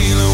feeling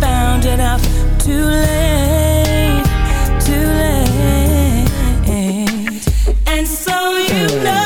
found it out too late, too late. And so you know.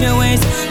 your ways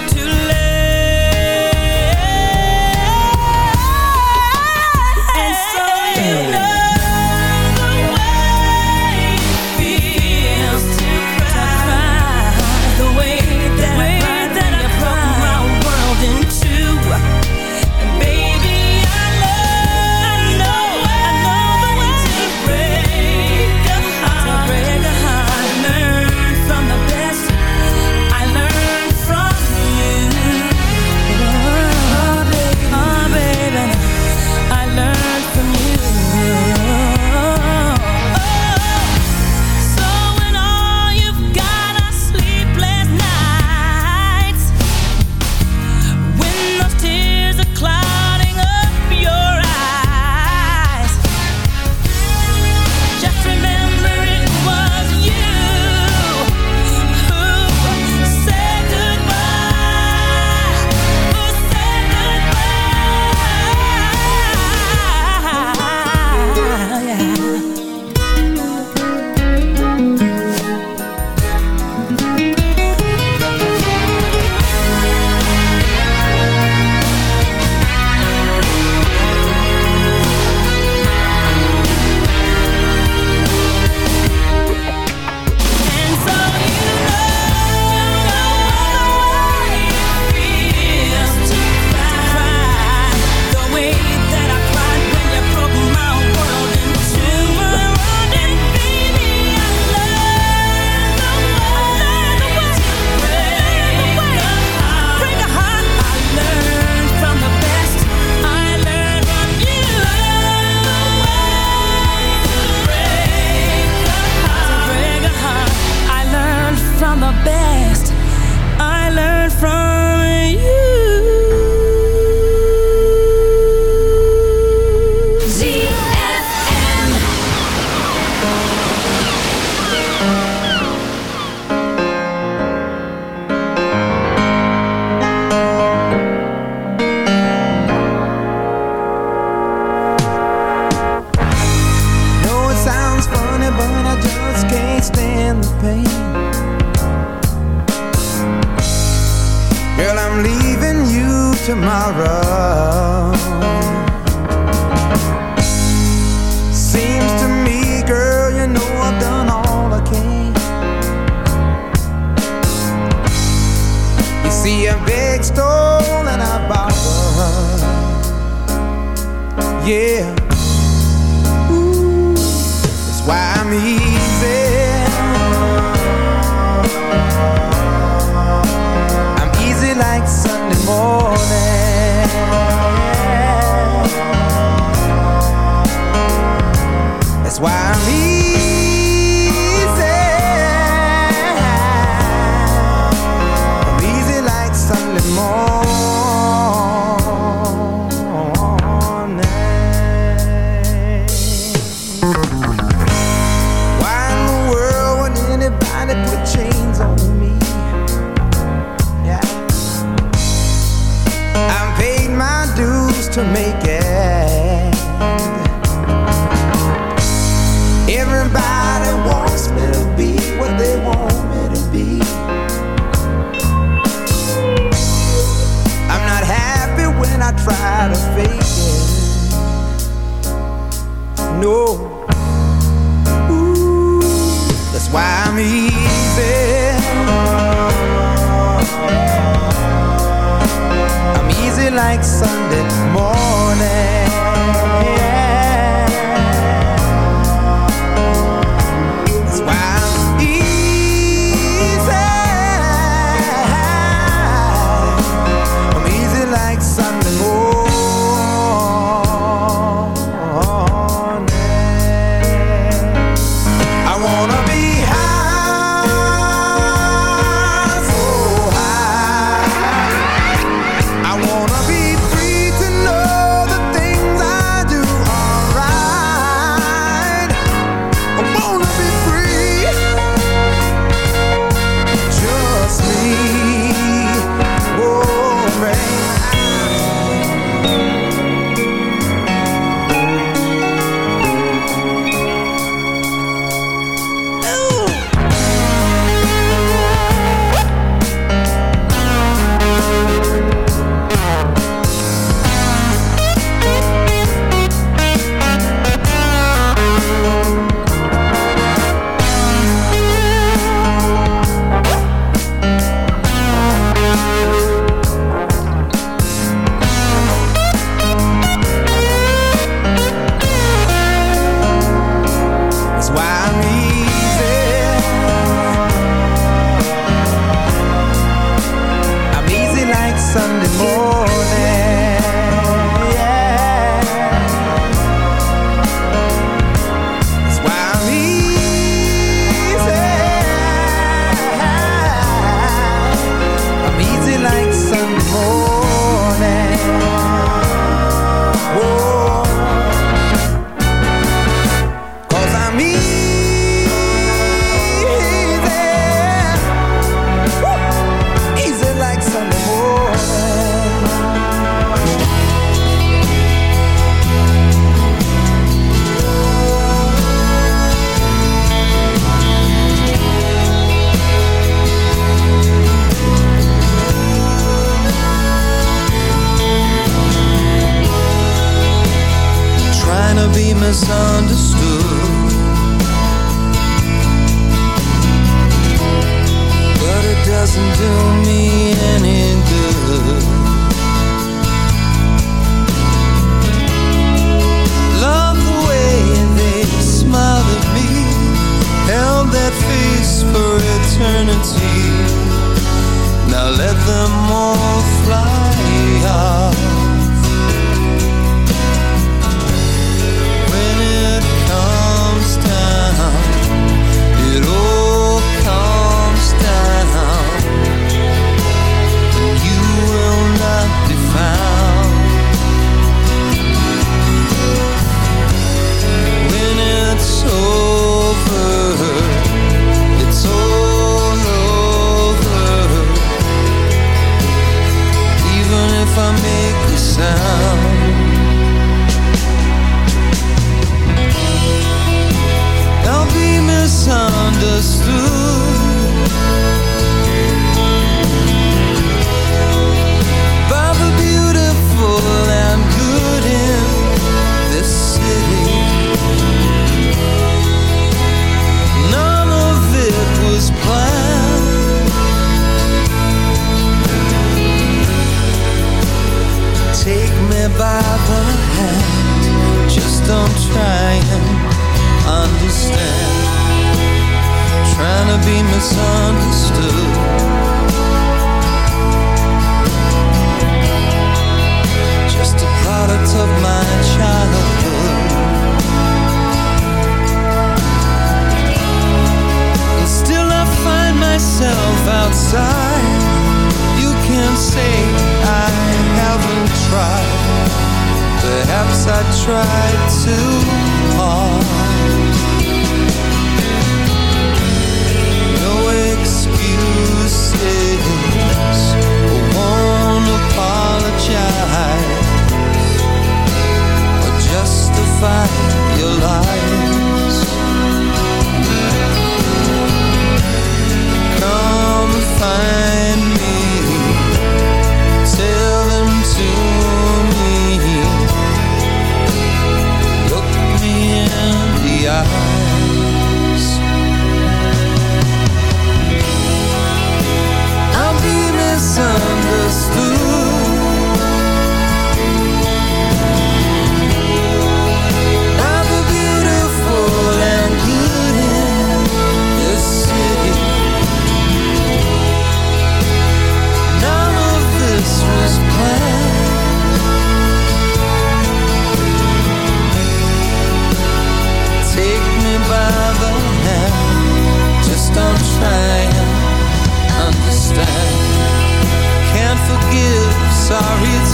his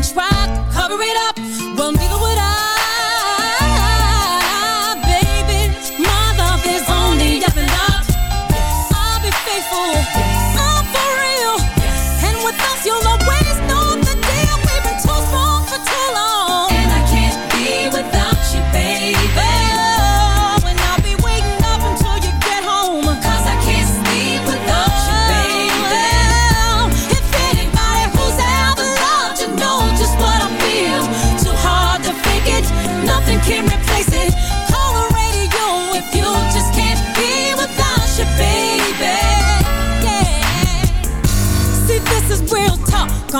French rock, cover it up.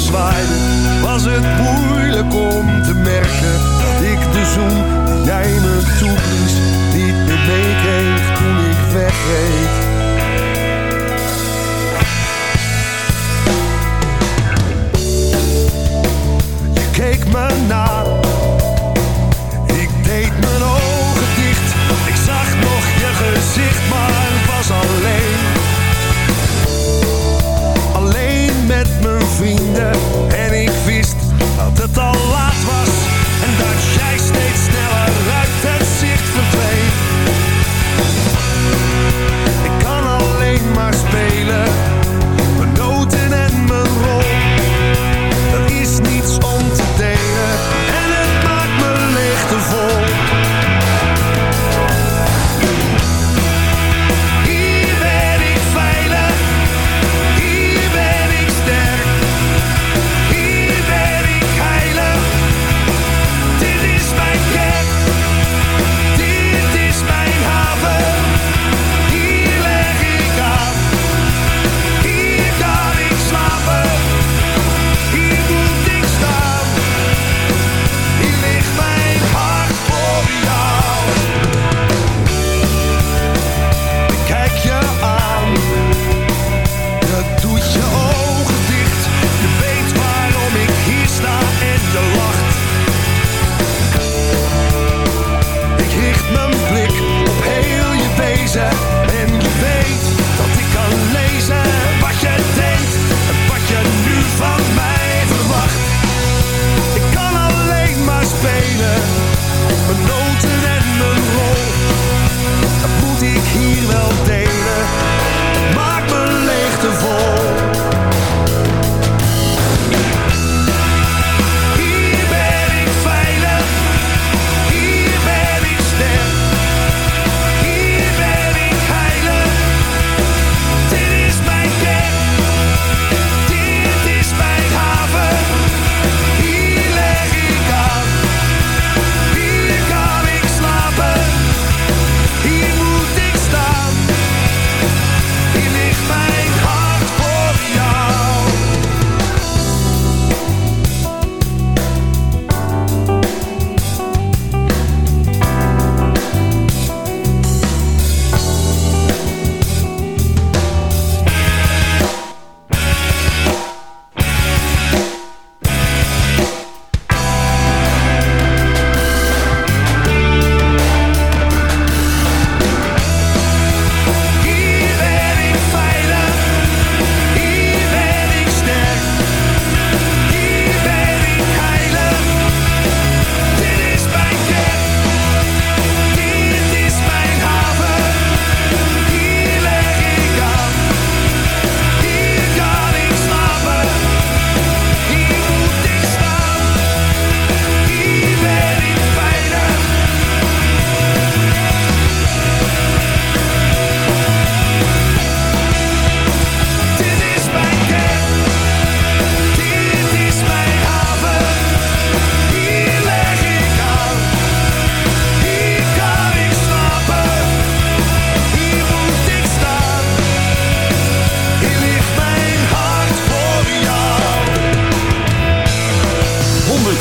zwaaide, was het moeilijk om te merken ik de zoen jij me toeblies niet meer meekreeg toen ik wegreed.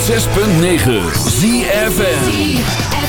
106.9 ZFN